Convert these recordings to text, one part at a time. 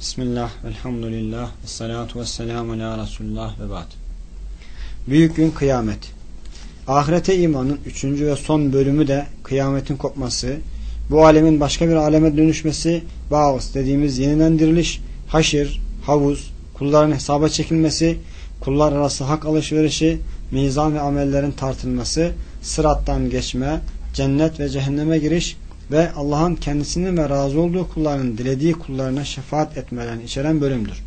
Bismillah, elhamdülillah, salatu ve selamu ala Resulullah ve ba'd. Büyük gün kıyamet. Ahirete imanın üçüncü ve son bölümü de kıyametin kopması, bu alemin başka bir aleme dönüşmesi, bağız dediğimiz yeniden diriliş, haşir, havuz, kulların hesaba çekilmesi, kullar arası hak alışverişi, mizan ve amellerin tartılması, sırattan geçme, cennet ve cehenneme giriş, ve Allah'ın kendisinin ve razı olduğu kullarının dilediği kullarına şefaat etmelerini içeren bölümdür.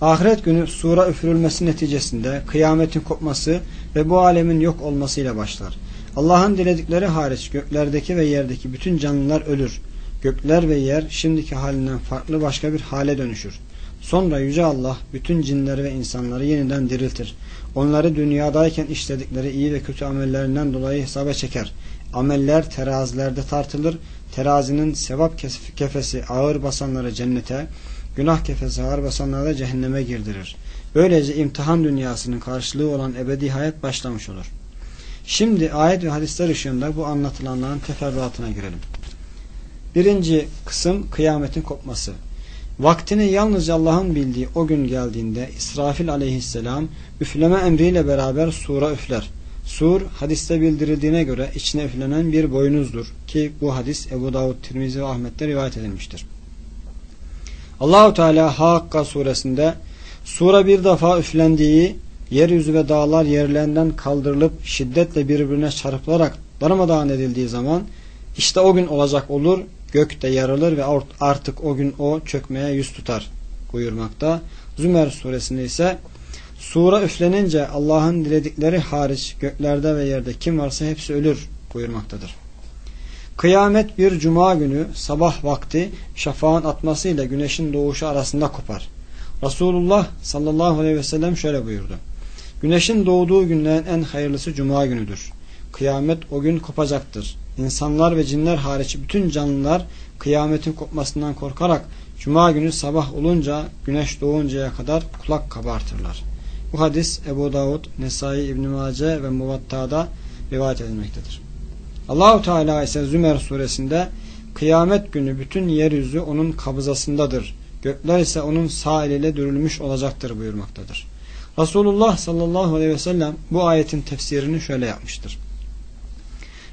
Ahiret günü sura üfürülmesi neticesinde kıyametin kopması ve bu alemin yok olmasıyla başlar. Allah'ın diledikleri hariç göklerdeki ve yerdeki bütün canlılar ölür. Gökler ve yer şimdiki halinden farklı başka bir hale dönüşür. Sonra Yüce Allah bütün cinleri ve insanları yeniden diriltir. Onları dünyadayken işledikleri iyi ve kötü amellerinden dolayı hesaba çeker. Ameller terazilerde tartılır. Terazinin sevap kefesi ağır basanları cennete, günah kefesi ağır basanları da cehenneme girdirir. Böylece imtihan dünyasının karşılığı olan ebedi hayat başlamış olur. Şimdi ayet ve hadisler ışığında bu anlatılanların teferruatına girelim. Birinci kısım kıyametin kopması. Vaktini yalnızca Allah'ın bildiği o gün geldiğinde İsrafil aleyhisselam üfleme emriyle beraber sura üfler. Sur hadiste bildirildiğine göre içine üflenen bir boynuzdur ki bu hadis Ebu Davud, Tirmizi ve Ahmet'te rivayet edilmiştir. Allahu Teala Hakka suresinde sura bir defa üflendiği yeryüzü ve dağlar yerlerinden kaldırılıp şiddetle birbirine çarpılarak darmadağın edildiği zaman işte o gün olacak olur gök de yarılır ve artık o gün o çökmeye yüz tutar buyurmakta. Zümer suresinde ise Sura üflenince Allah'ın diledikleri hariç göklerde ve yerde kim varsa hepsi ölür buyurmaktadır. Kıyamet bir cuma günü sabah vakti şafağın atmasıyla güneşin doğuşu arasında kopar. Resulullah sallallahu aleyhi ve sellem şöyle buyurdu. Güneşin doğduğu günlerin en hayırlısı cuma günüdür. Kıyamet o gün kopacaktır. İnsanlar ve cinler hariç bütün canlılar kıyametin kopmasından korkarak cuma günü sabah olunca güneş doğuncaya kadar kulak kabartırlar. Bu hadis Ebu Davud, Nesai İbn Mace ve Muvatta'da rivayet edilmektedir. Allahu Teala ise Zümer suresinde kıyamet günü bütün yeryüzü onun kabzasındadır. Gökler ise onun sağ eliyle dürülmüş olacaktır buyurmaktadır. Resulullah sallallahu aleyhi ve sellem bu ayetin tefsirini şöyle yapmıştır.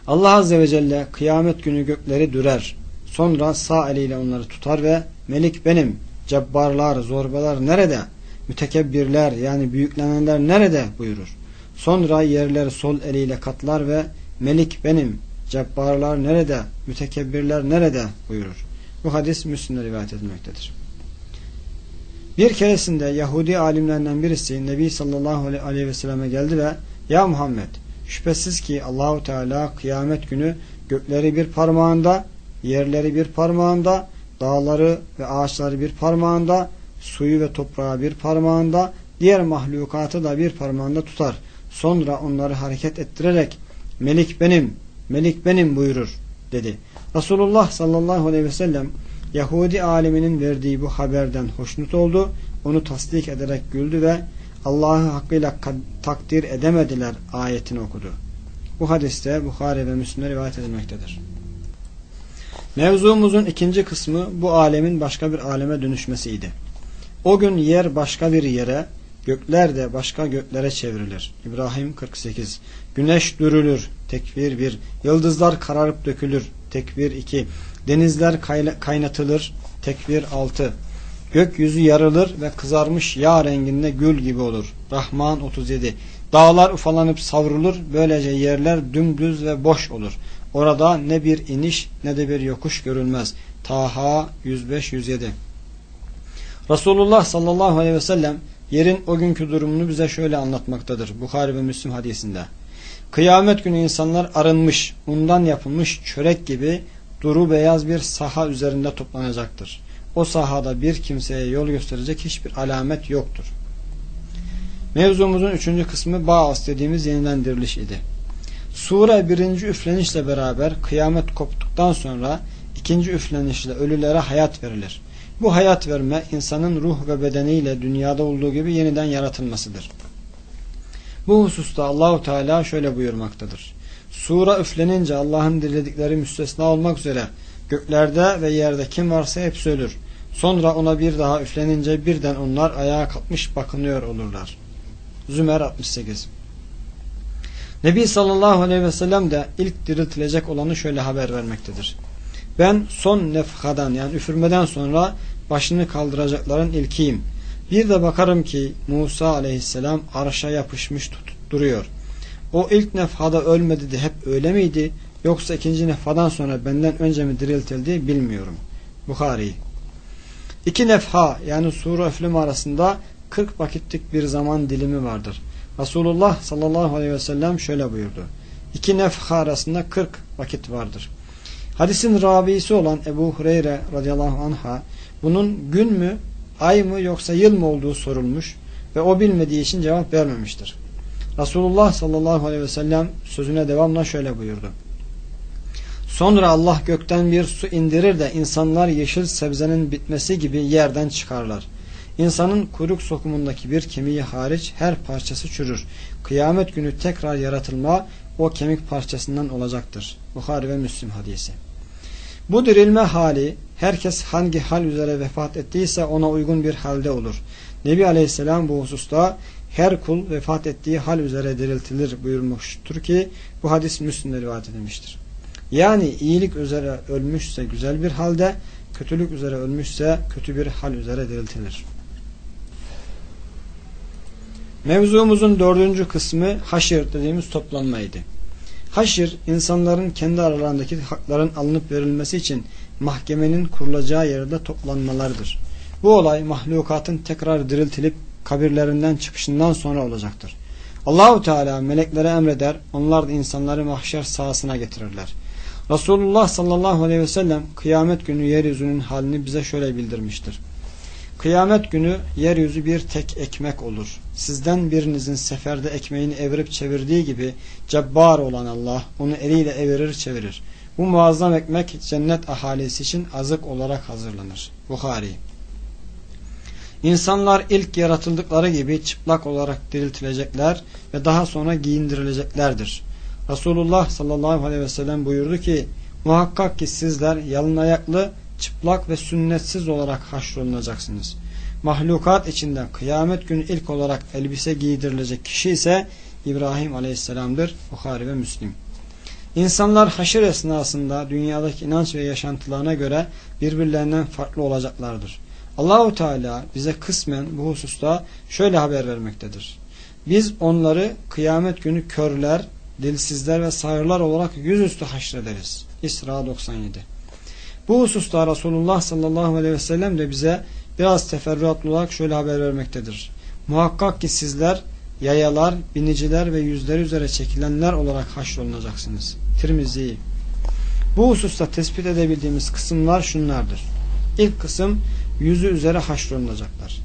Allah azze ve celle kıyamet günü gökleri dürer. Sonra sağ eliyle onları tutar ve melik benim, cebbarlar, zorbalar nerede? mütekebbirler yani büyüklenenler nerede buyurur. Sonra yerleri sol eliyle katlar ve melik benim, cebbarlar nerede, mütekebbirler nerede buyurur. Bu hadis Müslim'de rivayet edilmektedir. Bir keresinde Yahudi alimlerinden birisi Nebi sallallahu aleyhi ve selleme geldi ve Ya Muhammed şüphesiz ki Allahu Teala kıyamet günü gökleri bir parmağında, yerleri bir parmağında, dağları ve ağaçları bir parmağında, suyu ve toprağı bir parmağında, diğer mahlukatı da bir parmağında tutar. Sonra onları hareket ettirerek melik benim, melik benim buyurur dedi. Resulullah sallallahu aleyhi ve sellem Yahudi aliminin verdiği bu haberden hoşnut oldu. Onu tasdik ederek güldü ve Allah'ı hakkıyla takdir edemediler ayetini okudu. Bu hadiste Bukhari ve Müslim'e rivayet edilmektedir. Mevzumuzun ikinci kısmı bu alemin başka bir aleme dönüşmesiydi. O gün yer başka bir yere, gökler de başka göklere çevrilir. İbrahim 48 Güneş dürülür. Tekbir 1 Yıldızlar kararıp dökülür. Tekbir 2 Denizler kaynatılır. Tekbir 6 Gökyüzü yarılır ve kızarmış yağ renginde gül gibi olur. Rahman 37 Dağlar ufalanıp savrulur. Böylece yerler dümdüz ve boş olur. Orada ne bir iniş ne de bir yokuş görülmez. Taha 105-107 Resulullah sallallahu aleyhi ve sellem yerin o günkü durumunu bize şöyle anlatmaktadır. Bukhari ve Müslim hadisinde. Kıyamet günü insanlar arınmış, undan yapılmış çörek gibi duru beyaz bir saha üzerinde toplanacaktır. O sahada bir kimseye yol gösterecek hiçbir alamet yoktur. Mevzumuzun üçüncü kısmı Baas dediğimiz yeniden diriliş idi. Sure birinci üflenişle beraber kıyamet koptuktan sonra ikinci üflenişle ölülere hayat verilir. Bu hayat verme insanın ruh ve bedeniyle dünyada olduğu gibi yeniden yaratılmasıdır. Bu hususta Allahu Teala şöyle buyurmaktadır. Sura üflenince Allah'ın diledikleri müstesna olmak üzere Göklerde ve yerde kim varsa hepsi ölür. Sonra ona bir daha üflenince birden onlar ayağa kalkmış bakınıyor olurlar. Zümer 68 Nebi sallallahu aleyhi ve sellem de ilk diriltilecek olanı şöyle haber vermektedir. Ben son nefhadan yani üfürmeden sonra başını kaldıracakların ilkiyim. Bir de bakarım ki Musa aleyhisselam arşa yapışmış duruyor. O ilk nefhada ölmedi de hep öyle miydi? Yoksa ikinci nefhadan sonra benden önce mi diriltildi bilmiyorum. Bukhari İki nefha yani sure üfleme arasında 40 vakitlik bir zaman dilimi vardır. Resulullah sallallahu aleyhi ve sellem şöyle buyurdu. İki nefha arasında 40 vakit vardır. Hadisin rabisi olan Ebu Hureyre radıyallahu anh'a bunun gün mü, ay mı yoksa yıl mı olduğu sorulmuş ve o bilmediği için cevap vermemiştir. Resulullah sallallahu aleyhi ve sellem sözüne devamla şöyle buyurdu. Sonra Allah gökten bir su indirir de insanlar yeşil sebzenin bitmesi gibi yerden çıkarlar. İnsanın kuyruk sokumundaki bir kemiği hariç her parçası çürür. Kıyamet günü tekrar yaratılma o kemik parçasından olacaktır. Bukhari ve Müslim hadisi. Bu dirilme hali herkes hangi hal üzere vefat ettiyse ona uygun bir halde olur. Nebi Aleyhisselam bu hususta her kul vefat ettiği hal üzere diriltilir buyurmuştur ki bu hadis Müslim'de rivayet edilmiştir. Yani iyilik üzere ölmüşse güzel bir halde, kötülük üzere ölmüşse kötü bir hal üzere diriltilir. Mevzumuzun dördüncü kısmı haşir dediğimiz toplanmaydı. Haşir, insanların kendi aralarındaki hakların alınıp verilmesi için mahkemenin kurulacağı yerde toplanmalardır. Bu olay mahlukatın tekrar diriltilip kabirlerinden çıkışından sonra olacaktır. Allahu Teala meleklere emreder, onlar da insanları mahşer sahasına getirirler. Resulullah sallallahu aleyhi ve sellem kıyamet günü yeryüzünün halini bize şöyle bildirmiştir. Kıyamet günü yeryüzü bir tek ekmek olur. Sizden birinizin seferde ekmeğini evirip çevirdiği gibi cebbar olan Allah onu eliyle evirir çevirir. Bu muazzam ekmek cennet ahalisi için azık olarak hazırlanır. Bukhari İnsanlar ilk yaratıldıkları gibi çıplak olarak diriltilecekler ve daha sonra giyindirileceklerdir. Resulullah sallallahu aleyhi ve sellem buyurdu ki muhakkak ki sizler yalın ayaklı, çıplak ve sünnetsiz olarak haşrolunacaksınız. Mahlukat içinde kıyamet günü ilk olarak elbise giydirilecek kişi ise İbrahim aleyhisselamdır. Bukhari ve Müslim. İnsanlar haşir esnasında dünyadaki inanç ve yaşantılarına göre birbirlerinden farklı olacaklardır. Allahu Teala bize kısmen bu hususta şöyle haber vermektedir. Biz onları kıyamet günü körler, dilsizler ve sağırlar olarak yüzüstü haşrederiz. İsra 97 Bu hususta Resulullah sallallahu aleyhi ve sellem de bize biraz teferruatlı olarak şöyle haber vermektedir. Muhakkak ki sizler yayalar, biniciler ve yüzleri üzere çekilenler olarak haşrolunacaksınız. Tirmizi Bu hususta tespit edebildiğimiz kısımlar şunlardır. İlk kısım yüzü üzere haşrolunacaklar.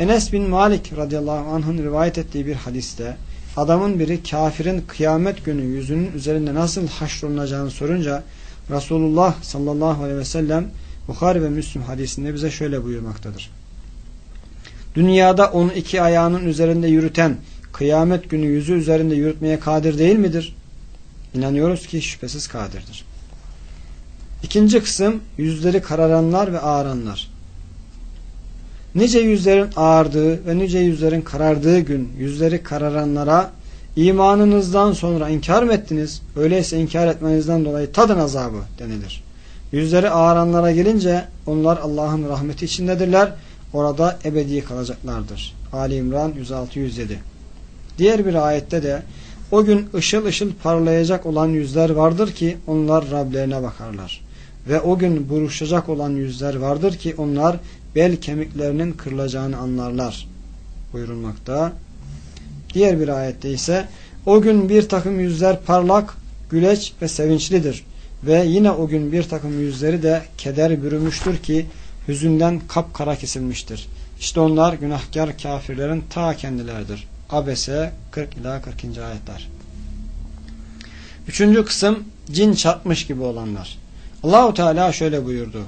Enes bin Malik radıyallahu anh'ın rivayet ettiği bir hadiste adamın biri kafirin kıyamet günü yüzünün üzerinde nasıl haşrolunacağını sorunca Resulullah sallallahu aleyhi ve sellem Bukhari ve Müslüm hadisinde bize şöyle buyurmaktadır. Dünyada onu iki ayağının üzerinde yürüten kıyamet günü yüzü üzerinde yürütmeye kadir değil midir? İnanıyoruz ki şüphesiz kadirdir. İkinci kısım yüzleri kararanlar ve ağaranlar. Nice yüzlerin ağardığı ve nice yüzlerin karardığı gün yüzleri kararanlara imanınızdan sonra inkar mı ettiniz? Öyleyse inkar etmenizden dolayı tadın azabı denilir. Yüzleri ağaranlara gelince onlar Allah'ın rahmeti içindedirler. Orada ebedi kalacaklardır. Ali İmran 106-107 Diğer bir ayette de o gün ışıl ışıl parlayacak olan yüzler vardır ki onlar Rablerine bakarlar. Ve o gün buruşacak olan yüzler vardır ki onlar bel kemiklerinin kırılacağını anlarlar buyurulmakta. Diğer bir ayette ise o gün bir takım yüzler parlak, güleç ve sevinçlidir. Ve yine o gün bir takım yüzleri de keder bürümüştür ki hüzünden kapkara kesilmiştir. İşte onlar günahkar kafirlerin ta kendilerdir. Abese 40 ila 40. ayetler. Üçüncü kısım cin çarpmış gibi olanlar. Allahu Teala şöyle buyurdu.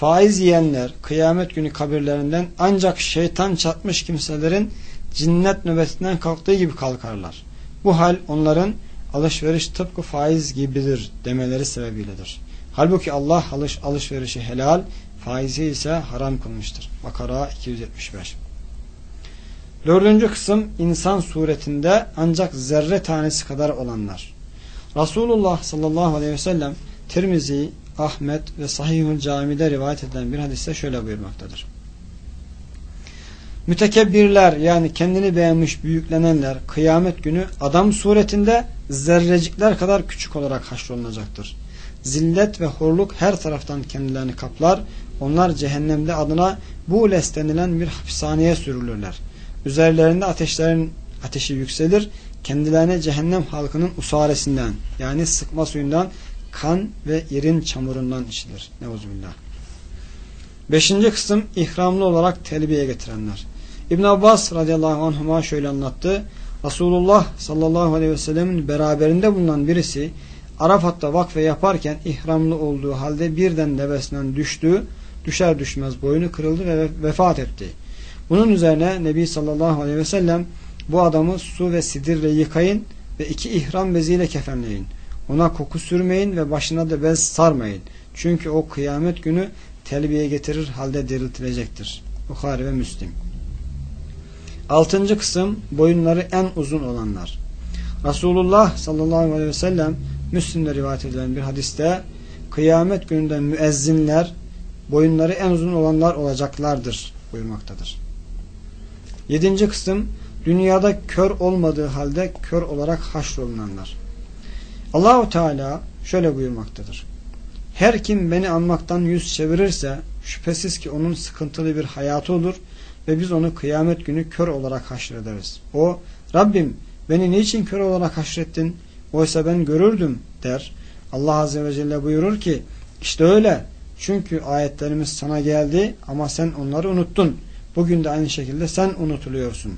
Faiz yiyenler kıyamet günü kabirlerinden ancak şeytan çatmış kimselerin cinnet nöbetinden kalktığı gibi kalkarlar. Bu hal onların alışveriş tıpkı faiz gibidir demeleri sebebiyledir. Halbuki Allah alış, alışverişi helal, faizi ise haram kılmıştır. Bakara 275 Dördüncü kısım insan suretinde ancak zerre tanesi kadar olanlar. Resulullah sallallahu aleyhi ve sellem Tirmizi, Ahmet ve Sahihül Cami'de rivayet edilen bir hadiste şöyle buyurmaktadır. Mütekebbirler yani kendini beğenmiş büyüklenenler kıyamet günü adam suretinde zerrecikler kadar küçük olarak haşrolunacaktır. Zillet ve horluk her taraftan kendilerini kaplar. Onlar cehennemde adına bu denilen bir hapishaneye sürülürler. Üzerlerinde ateşlerin ateşi yükselir. Kendilerine cehennem halkının usaresinden yani sıkma suyundan kan ve irin çamurundan içilir. Neuzubillah. Beşinci kısım ihramlı olarak telbiye getirenler. İbn Abbas radıyallahu anhuma şöyle anlattı. Resulullah sallallahu aleyhi ve sellemin beraberinde bulunan birisi Arafat'ta vakfe yaparken ihramlı olduğu halde birden devesinden düştü. Düşer düşmez boynu kırıldı ve vefat etti. Bunun üzerine Nebi sallallahu aleyhi ve sellem bu adamı su ve sidirle yıkayın ve iki ihram beziyle kefenleyin. Ona koku sürmeyin ve başına da bez sarmayın. Çünkü o kıyamet günü telbiye getirir halde diriltilecektir. Bukhari ve Müslim. Altıncı kısım boyunları en uzun olanlar. Resulullah sallallahu aleyhi ve sellem Müslim'de rivayet edilen bir hadiste kıyamet gününde müezzinler boyunları en uzun olanlar olacaklardır buyurmaktadır. Yedinci kısım dünyada kör olmadığı halde kör olarak haşrolunanlar. Allahu Teala şöyle buyurmaktadır. Her kim beni anmaktan yüz çevirirse şüphesiz ki onun sıkıntılı bir hayatı olur ve biz onu kıyamet günü kör olarak haşrederiz. O Rabbim beni niçin kör olarak haşrettin? Oysa ben görürdüm der. Allah Azze ve Celle buyurur ki işte öyle. Çünkü ayetlerimiz sana geldi ama sen onları unuttun. Bugün de aynı şekilde sen unutuluyorsun.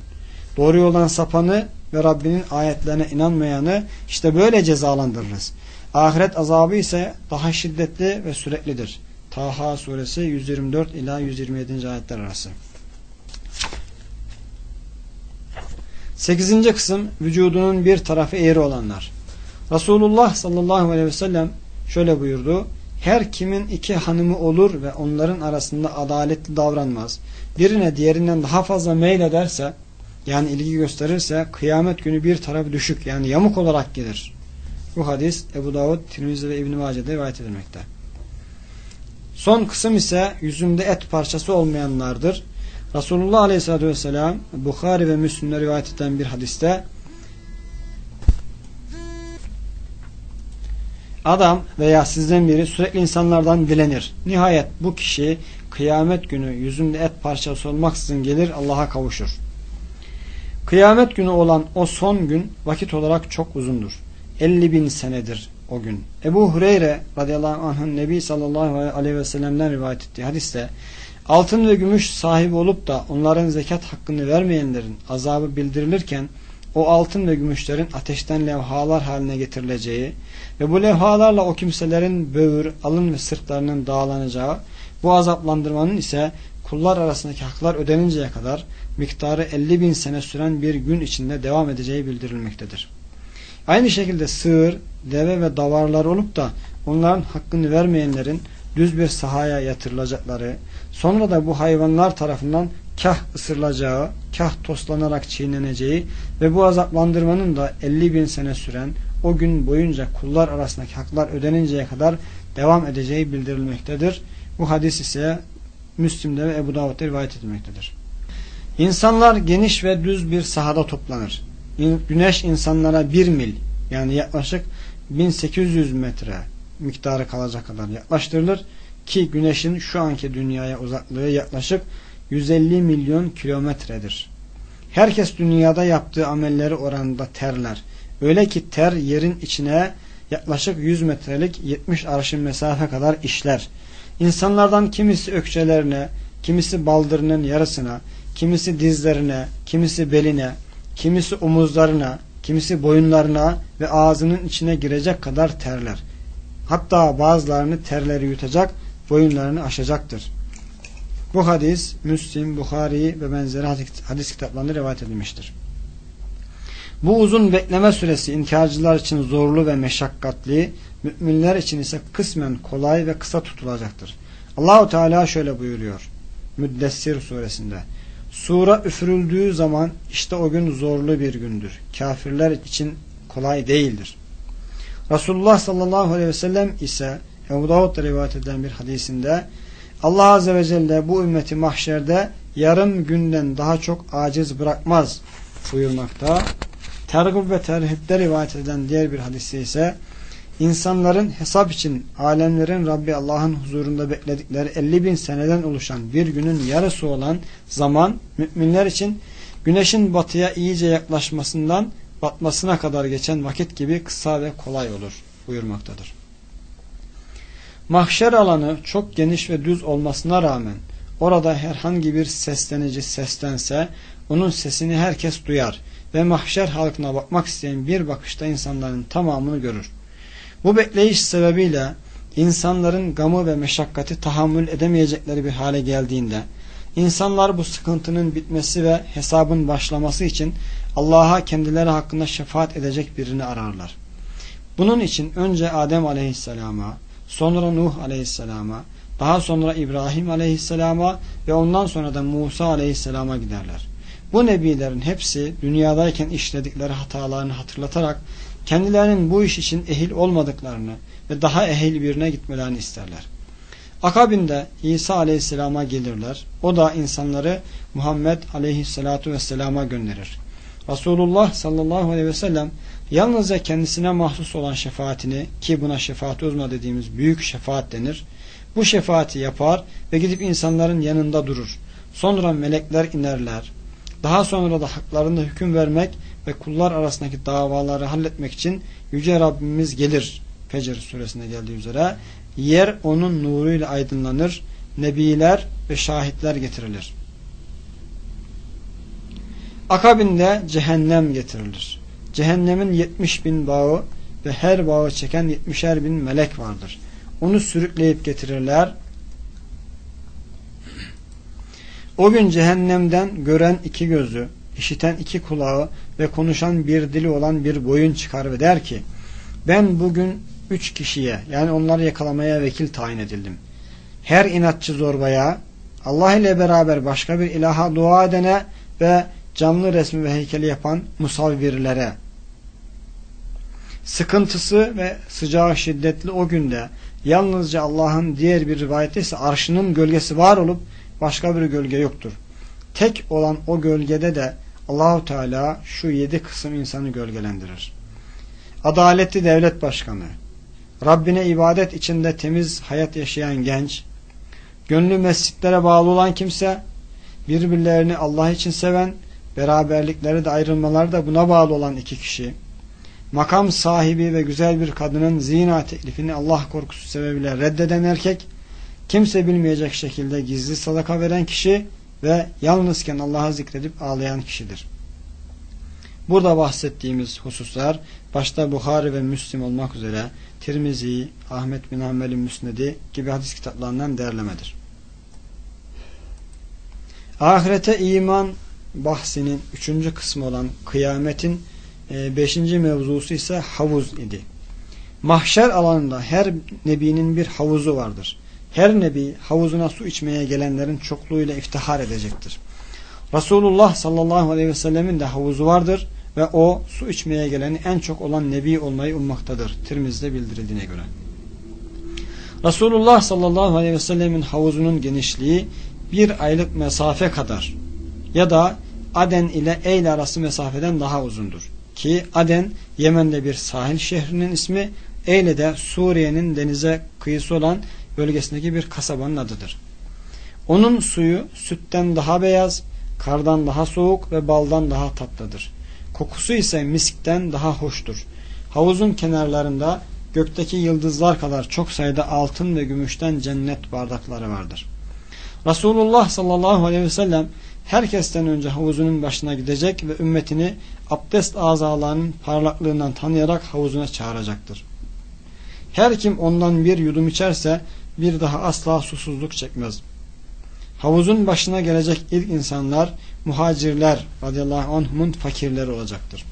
Doğru yoldan sapanı ve Rabbinin ayetlerine inanmayanı işte böyle cezalandırırız. Ahiret azabı ise daha şiddetli ve süreklidir. Taha suresi 124 ila 127. ayetler arası. Sekizinci kısım vücudunun bir tarafı eğri olanlar. Resulullah sallallahu aleyhi ve sellem şöyle buyurdu. Her kimin iki hanımı olur ve onların arasında adaletli davranmaz. Birine diğerinden daha fazla meylederse yani ilgi gösterirse kıyamet günü bir tarafı düşük yani yamuk olarak gelir. Bu hadis Ebu Davud, Tirmizi ve İbn-i Mace'de rivayet edilmekte. Son kısım ise yüzünde et parçası olmayanlardır. Resulullah Aleyhisselatü Vesselam Bukhari ve Müslim'de rivayet eden bir hadiste adam veya sizden biri sürekli insanlardan dilenir. Nihayet bu kişi kıyamet günü yüzünde et parçası olmaksızın gelir Allah'a kavuşur. Kıyamet günü olan o son gün vakit olarak çok uzundur. 50 bin senedir o gün. Ebu Hureyre radıyallahu anh'ın Nebi sallallahu aleyhi ve sellem'den rivayet ettiği hadiste altın ve gümüş sahibi olup da onların zekat hakkını vermeyenlerin azabı bildirilirken o altın ve gümüşlerin ateşten levhalar haline getirileceği ve bu levhalarla o kimselerin böğür, alın ve sırtlarının dağlanacağı bu azaplandırmanın ise kullar arasındaki haklar ödeninceye kadar miktarı 50 bin sene süren bir gün içinde devam edeceği bildirilmektedir. Aynı şekilde sığır, deve ve davarlar olup da onların hakkını vermeyenlerin düz bir sahaya yatırılacakları, sonra da bu hayvanlar tarafından kah ısırılacağı, kah toslanarak çiğneneceği ve bu azaplandırmanın da 50 bin sene süren o gün boyunca kullar arasındaki haklar ödeninceye kadar devam edeceği bildirilmektedir. Bu hadis ise Müslim'de ve Ebu Davud'da rivayet edilmektedir. İnsanlar geniş ve düz bir sahada toplanır. Güneş insanlara bir mil yani yaklaşık 1800 metre miktarı kalacak kadar yaklaştırılır ki güneşin şu anki dünyaya uzaklığı yaklaşık 150 milyon kilometredir. Herkes dünyada yaptığı amelleri oranında terler. Öyle ki ter yerin içine yaklaşık 100 metrelik 70 arşın mesafe kadar işler. İnsanlardan kimisi ökçelerine, kimisi baldırının yarısına, kimisi dizlerine, kimisi beline, kimisi omuzlarına, kimisi boyunlarına ve ağzının içine girecek kadar terler. Hatta bazılarını terleri yutacak, boyunlarını aşacaktır. Bu hadis Müslim, Bukhari ve benzeri hadis kitaplarında rivayet edilmiştir. Bu uzun bekleme süresi inkarcılar için zorlu ve meşakkatli, müminler için ise kısmen kolay ve kısa tutulacaktır. Allahu Teala şöyle buyuruyor. Müddessir suresinde. Sura üfürüldüğü zaman işte o gün zorlu bir gündür. Kafirler için kolay değildir. Resulullah sallallahu aleyhi ve sellem ise Ebu Davud'da rivayet edilen bir hadisinde Allah azze ve celle bu ümmeti mahşerde yarım günden daha çok aciz bırakmaz buyurmakta. Tergib ve terhipte rivayet edilen diğer bir hadisi ise insanların hesap için alemlerin Rabbi Allah'ın huzurunda bekledikleri 50 bin seneden oluşan bir günün yarısı olan zaman müminler için güneşin batıya iyice yaklaşmasından batmasına kadar geçen vakit gibi kısa ve kolay olur buyurmaktadır. Mahşer alanı çok geniş ve düz olmasına rağmen orada herhangi bir seslenici seslense onun sesini herkes duyar ve mahşer halkına bakmak isteyen bir bakışta insanların tamamını görür. Bu bekleyiş sebebiyle insanların gamı ve meşakkati tahammül edemeyecekleri bir hale geldiğinde insanlar bu sıkıntının bitmesi ve hesabın başlaması için Allah'a kendileri hakkında şefaat edecek birini ararlar. Bunun için önce Adem aleyhisselama, sonra Nuh aleyhisselama, daha sonra İbrahim aleyhisselama ve ondan sonra da Musa aleyhisselama giderler. Bu nebilerin hepsi dünyadayken işledikleri hatalarını hatırlatarak kendilerinin bu iş için ehil olmadıklarını ve daha ehil birine gitmelerini isterler. Akabinde İsa aleyhisselama gelirler. O da insanları Muhammed aleyhisselatu vesselama gönderir. Resulullah sallallahu aleyhi ve sellem yalnızca kendisine mahsus olan şefaatini ki buna şefaat uzma dediğimiz büyük şefaat denir. Bu şefaati yapar ve gidip insanların yanında durur. Sonra melekler inerler. Daha sonra da haklarında hüküm vermek ve kullar arasındaki davaları halletmek için Yüce Rabbimiz gelir. Fecr suresinde geldiği üzere. Yer onun nuruyla aydınlanır. Nebiler ve şahitler getirilir. Akabinde cehennem getirilir. Cehennemin 70 bin bağı ve her bağı çeken 70'er bin melek vardır. Onu sürükleyip getirirler. O gün cehennemden gören iki gözü, işiten iki kulağı ve konuşan bir dili olan bir boyun çıkar ve der ki ben bugün üç kişiye yani onları yakalamaya vekil tayin edildim. Her inatçı zorbaya Allah ile beraber başka bir ilaha dua edene ve canlı resmi ve heykeli yapan musavvirlere sıkıntısı ve sıcağı şiddetli o günde yalnızca Allah'ın diğer bir rivayeti ise arşının gölgesi var olup başka bir gölge yoktur. Tek olan o gölgede de Allahu Teala şu yedi kısım insanı gölgelendirir. Adaletli devlet başkanı, Rabbine ibadet içinde temiz hayat yaşayan genç, gönlü mescitlere bağlı olan kimse, birbirlerini Allah için seven, beraberlikleri de ayrılmaları da buna bağlı olan iki kişi, makam sahibi ve güzel bir kadının zina teklifini Allah korkusu sebebiyle reddeden erkek, kimse bilmeyecek şekilde gizli sadaka veren kişi ve yalnızken Allah'a zikredip ağlayan kişidir. Burada bahsettiğimiz hususlar başta Bukhari ve Müslim olmak üzere Tirmizi, Ahmet bin Hanbel'in Müsnedi gibi hadis kitaplarından derlemedir. Ahirete iman bahsinin üçüncü kısmı olan kıyametin e, beşinci mevzusu ise havuz idi. Mahşer alanında her nebinin bir havuzu vardır. Her nebi havuzuna su içmeye gelenlerin çokluğuyla iftihar edecektir. Resulullah sallallahu aleyhi ve sellemin de havuzu vardır ve o su içmeye geleni en çok olan nebi olmayı ummaktadır. Tirmiz'de bildirildiğine göre. Resulullah sallallahu aleyhi ve sellemin havuzunun genişliği bir aylık mesafe kadar ya da Aden ile Eyle arası mesafeden daha uzundur. Ki Aden Yemen'de bir sahil şehrinin ismi Eyle de Suriye'nin denize kıyısı olan bölgesindeki bir kasabanın adıdır. Onun suyu sütten daha beyaz, kardan daha soğuk ve baldan daha tatlıdır. Kokusu ise miskten daha hoştur. Havuzun kenarlarında gökteki yıldızlar kadar çok sayıda altın ve gümüşten cennet bardakları vardır. Resulullah sallallahu aleyhi ve sellem herkesten önce havuzunun başına gidecek ve ümmetini abdest azalarının parlaklığından tanıyarak havuzuna çağıracaktır. Her kim ondan bir yudum içerse bir daha asla susuzluk çekmez. Havuzun başına gelecek ilk insanlar muhacirler radıyallahu anh'ın fakirleri olacaktır.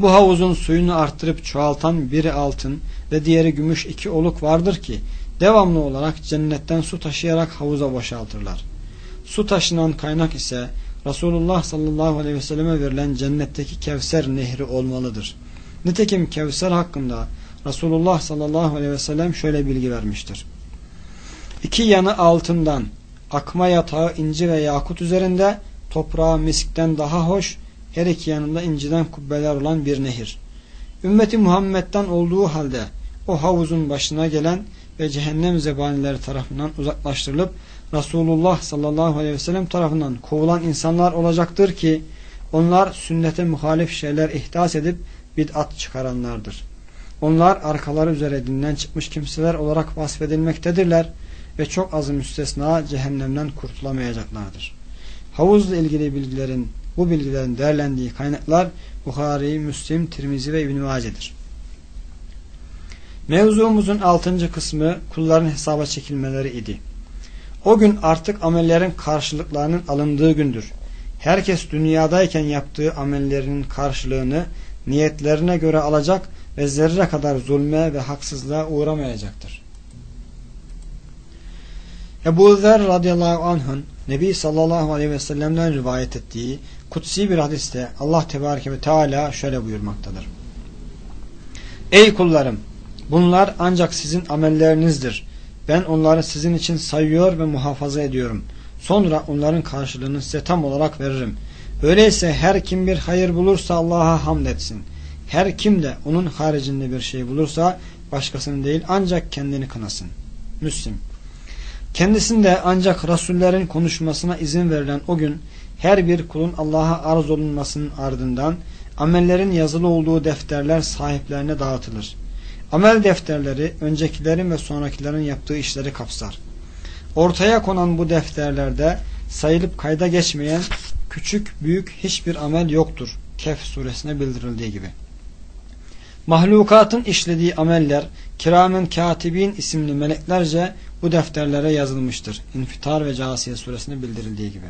Bu havuzun suyunu arttırıp çoğaltan biri altın ve diğeri gümüş iki oluk vardır ki devamlı olarak cennetten su taşıyarak havuza boşaltırlar. Su taşınan kaynak ise Resulullah sallallahu aleyhi ve selleme verilen cennetteki Kevser nehri olmalıdır. Nitekim Kevser hakkında Resulullah sallallahu aleyhi ve sellem şöyle bilgi vermiştir. İki yanı altından, akma yatağı inci ve yakut üzerinde, toprağı miskten daha hoş, her iki yanında inciden kubbeler olan bir nehir. Ümmeti Muhammed'den olduğu halde o havuzun başına gelen ve cehennem zebanileri tarafından uzaklaştırılıp Resulullah sallallahu aleyhi ve sellem tarafından kovulan insanlar olacaktır ki onlar sünnete muhalif şeyler ihdas edip bid'at çıkaranlardır. Onlar arkaları üzere dinden çıkmış kimseler olarak vasfedilmektedirler ve çok azı müstesna cehennemden kurtulamayacaklardır. Havuzla ilgili bilgilerin bu bilgilerin değerlendiği kaynaklar Bukhari, Müslim, Tirmizi ve İbn-i Mace'dir. Mevzumuzun altıncı kısmı kulların hesaba çekilmeleri idi. O gün artık amellerin karşılıklarının alındığı gündür. Herkes dünyadayken yaptığı amellerinin karşılığını niyetlerine göre alacak ve zerre kadar zulme ve haksızlığa uğramayacaktır. Ebu Zer radıyallahu anh'ın Nebi sallallahu aleyhi ve sellem'den rivayet ettiği kutsi bir hadiste Allah tebareke ve teala şöyle buyurmaktadır. Ey kullarım! Bunlar ancak sizin amellerinizdir. Ben onları sizin için sayıyor ve muhafaza ediyorum. Sonra onların karşılığını size tam olarak veririm. Öyleyse her kim bir hayır bulursa Allah'a hamd etsin. Her kim de onun haricinde bir şey bulursa başkasını değil ancak kendini kınasın. Müslim. Kendisinde ancak Rasullerin konuşmasına izin verilen o gün her bir kulun Allah'a arz olunmasının ardından amellerin yazılı olduğu defterler sahiplerine dağıtılır. Amel defterleri öncekilerin ve sonrakilerin yaptığı işleri kapsar. Ortaya konan bu defterlerde sayılıp kayda geçmeyen küçük büyük hiçbir amel yoktur. Kehf suresine bildirildiği gibi. Mahlukatın işlediği ameller kiramen katibin isimli meleklerce bu defterlere yazılmıştır. İnfitar ve Casiye suresine bildirildiği gibi.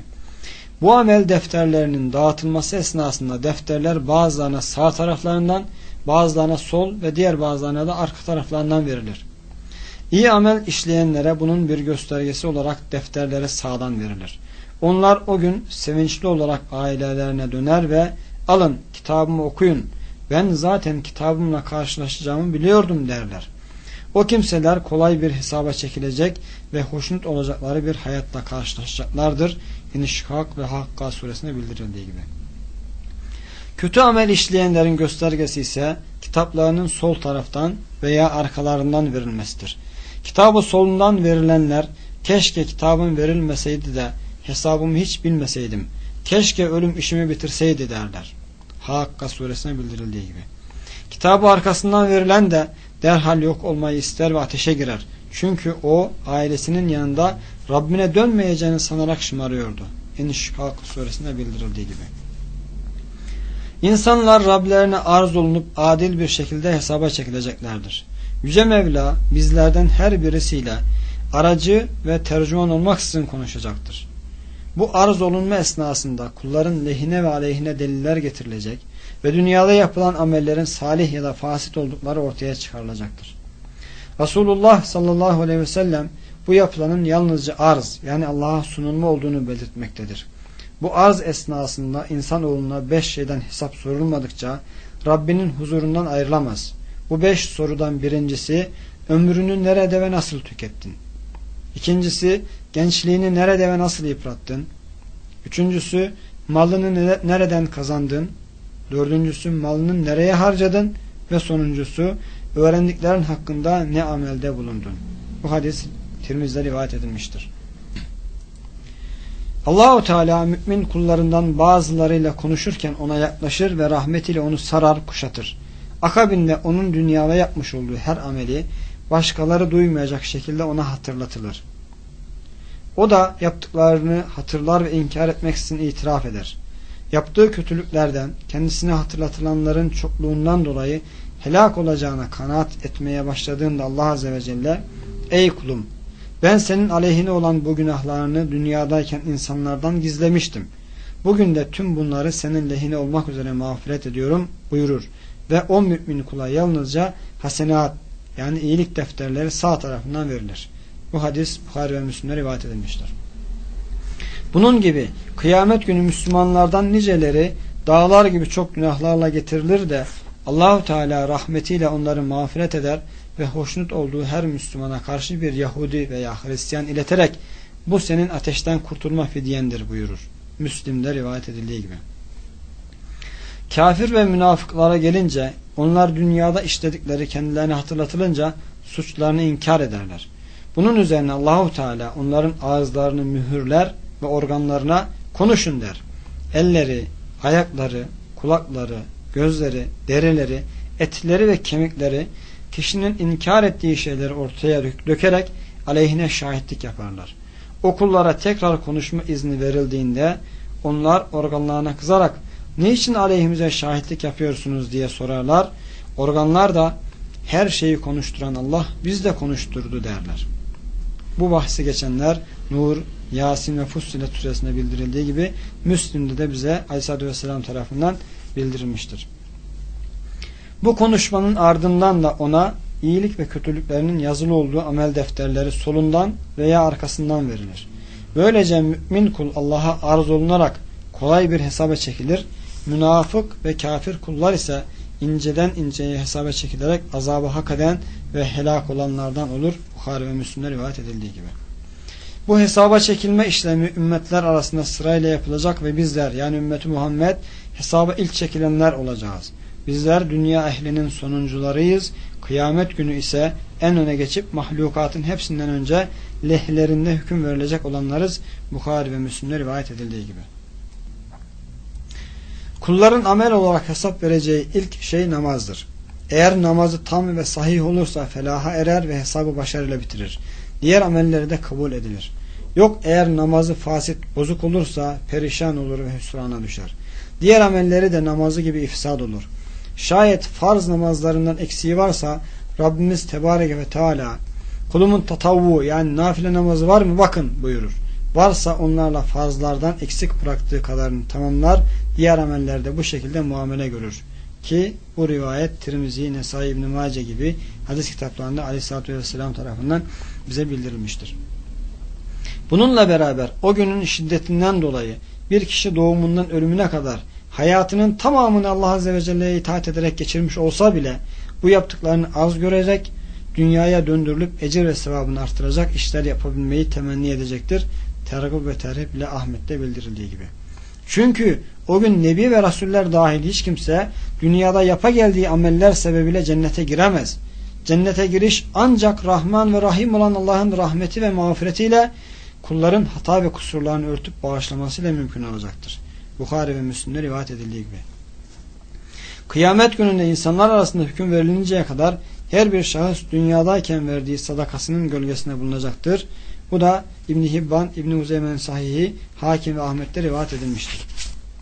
Bu amel defterlerinin dağıtılması esnasında defterler bazılarına sağ taraflarından bazılarına sol ve diğer bazılarına da arka taraflarından verilir. İyi amel işleyenlere bunun bir göstergesi olarak defterlere sağdan verilir. Onlar o gün sevinçli olarak ailelerine döner ve alın kitabımı okuyun ben zaten kitabımla karşılaşacağımı biliyordum derler. O kimseler kolay bir hesaba çekilecek ve hoşnut olacakları bir hayatla karşılaşacaklardır. İnşikak ve Hakka suresinde bildirildiği gibi. Kötü amel işleyenlerin göstergesi ise kitaplarının sol taraftan veya arkalarından verilmesidir. Kitabı solundan verilenler keşke kitabım verilmeseydi de hesabımı hiç bilmeseydim. Keşke ölüm işimi bitirseydi derler. Hakka suresine bildirildiği gibi. Kitabı arkasından verilen de derhal yok olmayı ister ve ateşe girer. Çünkü o ailesinin yanında Rabbine dönmeyeceğini sanarak şımarıyordu. İnşikak suresinde bildirildiği gibi. İnsanlar Rablerine arz olunup adil bir şekilde hesaba çekileceklerdir. Yüce Mevla bizlerden her birisiyle aracı ve tercüman olmaksızın konuşacaktır. Bu arz olunma esnasında kulların lehine ve aleyhine deliller getirilecek ve dünyada yapılan amellerin salih ya da fasit oldukları ortaya çıkarılacaktır. Resulullah sallallahu aleyhi ve sellem bu yapılanın yalnızca arz yani Allah'a sunulma olduğunu belirtmektedir. Bu arz esnasında insanoğluna beş şeyden hesap sorulmadıkça Rabbinin huzurundan ayrılamaz. Bu beş sorudan birincisi ömrünü nerede ve nasıl tükettin? İkincisi gençliğini nerede ve nasıl yıprattın? Üçüncüsü malını nereden kazandın? Dördüncüsü malını nereye harcadın? Ve sonuncusu öğrendiklerin hakkında ne amelde bulundun? Bu hadis Tirmiz'de rivayet edilmiştir. Allahu Teala mümin kullarından bazılarıyla konuşurken ona yaklaşır ve rahmetiyle onu sarar, kuşatır. Akabinde onun dünyada yapmış olduğu her ameli başkaları duymayacak şekilde ona hatırlatılır. O da yaptıklarını hatırlar ve inkar etmeksizin itiraf eder. Yaptığı kötülüklerden kendisine hatırlatılanların çokluğundan dolayı helak olacağına kanaat etmeye başladığında Allah Azze ve Celle Ey kulum ben senin aleyhine olan bu günahlarını dünyadayken insanlardan gizlemiştim. Bugün de tüm bunları senin lehine olmak üzere mağfiret ediyorum buyurur. Ve o mümin kula yalnızca hasenat yani iyilik defterleri sağ tarafından verilir. Bu hadis Bukhari ve Müslim'de rivayet edilmiştir. Bunun gibi kıyamet günü Müslümanlardan niceleri dağlar gibi çok günahlarla getirilir de Allahu Teala rahmetiyle onları mağfiret eder ve hoşnut olduğu her Müslümana karşı bir Yahudi veya Hristiyan ileterek bu senin ateşten kurtulma fidyendir buyurur. Müslim'de rivayet edildiği gibi. Kafir ve münafıklara gelince onlar dünyada işledikleri kendilerine hatırlatılınca suçlarını inkar ederler. Bunun üzerine Allahu Teala onların ağızlarını mühürler ve organlarına konuşun der. Elleri, ayakları, kulakları, gözleri, derileri, etleri ve kemikleri kişinin inkar ettiği şeyleri ortaya dökerek aleyhine şahitlik yaparlar. Okullara tekrar konuşma izni verildiğinde onlar organlarına kızarak niçin aleyhimize şahitlik yapıyorsunuz diye sorarlar. Organlar da her şeyi konuşturan Allah biz de konuşturdu derler. Bu bahsi geçenler Nur, Yasin ve Fussilet suresinde bildirildiği gibi Müslim'de de bize Aleyhisselatü Vesselam tarafından bildirilmiştir. Bu konuşmanın ardından da ona iyilik ve kötülüklerinin yazılı olduğu amel defterleri solundan veya arkasından verilir. Böylece mümin kul Allah'a arz olunarak kolay bir hesaba çekilir. Münafık ve kafir kullar ise inceden inceye hesaba çekilerek azabı hak eden ve helak olanlardan olur. Bukhari ve Müslüm'de rivayet edildiği gibi. Bu hesaba çekilme işlemi ümmetler arasında sırayla yapılacak ve bizler yani ümmeti Muhammed hesaba ilk çekilenler olacağız. Bizler dünya ehlinin sonuncularıyız. Kıyamet günü ise en öne geçip mahlukatın hepsinden önce lehlerinde hüküm verilecek olanlarız. Bukhari ve Müslim'de rivayet edildiği gibi. Kulların amel olarak hesap vereceği ilk şey namazdır. Eğer namazı tam ve sahih olursa felaha erer ve hesabı başarıyla bitirir. Diğer amelleri de kabul edilir. Yok eğer namazı fasit, bozuk olursa perişan olur ve hüsrana düşer. Diğer amelleri de namazı gibi ifsad olur. Şayet farz namazlarından eksiği varsa Rabbimiz Tebareke ve Teala kulumun tatavvu yani nafile namazı var mı bakın buyurur. Varsa onlarla farzlardan eksik bıraktığı kadarını tamamlar. Diğer amellerde bu şekilde muamele görür. Ki bu rivayet Tirmizi, Nesai İbn-i Mace gibi hadis kitaplarında aleyhissalatü vesselam tarafından bize bildirilmiştir. Bununla beraber o günün şiddetinden dolayı bir kişi doğumundan ölümüne kadar hayatının tamamını Allah Azze ve Celle'ye itaat ederek geçirmiş olsa bile bu yaptıklarını az görecek, dünyaya döndürülüp ecir ve sevabını artıracak işler yapabilmeyi temenni edecektir. Tergib ve terhib ile Ahmet'te bildirildiği gibi. Çünkü o gün Nebi ve Rasuller dahil hiç kimse dünyada yapa geldiği ameller sebebiyle cennete giremez. Cennete giriş ancak Rahman ve Rahim olan Allah'ın rahmeti ve mağfiretiyle kulların hata ve kusurlarını örtüp bağışlamasıyla mümkün olacaktır. Bukhari ve Müslim'de rivayet edildiği gibi. Kıyamet gününde insanlar arasında hüküm verilinceye kadar her bir şahıs dünyadayken verdiği sadakasının gölgesinde bulunacaktır. Bu da İbn Hibban, İbn Uzeymen Sahihi, Hakim ve Ahmet'te rivayet edilmiştir.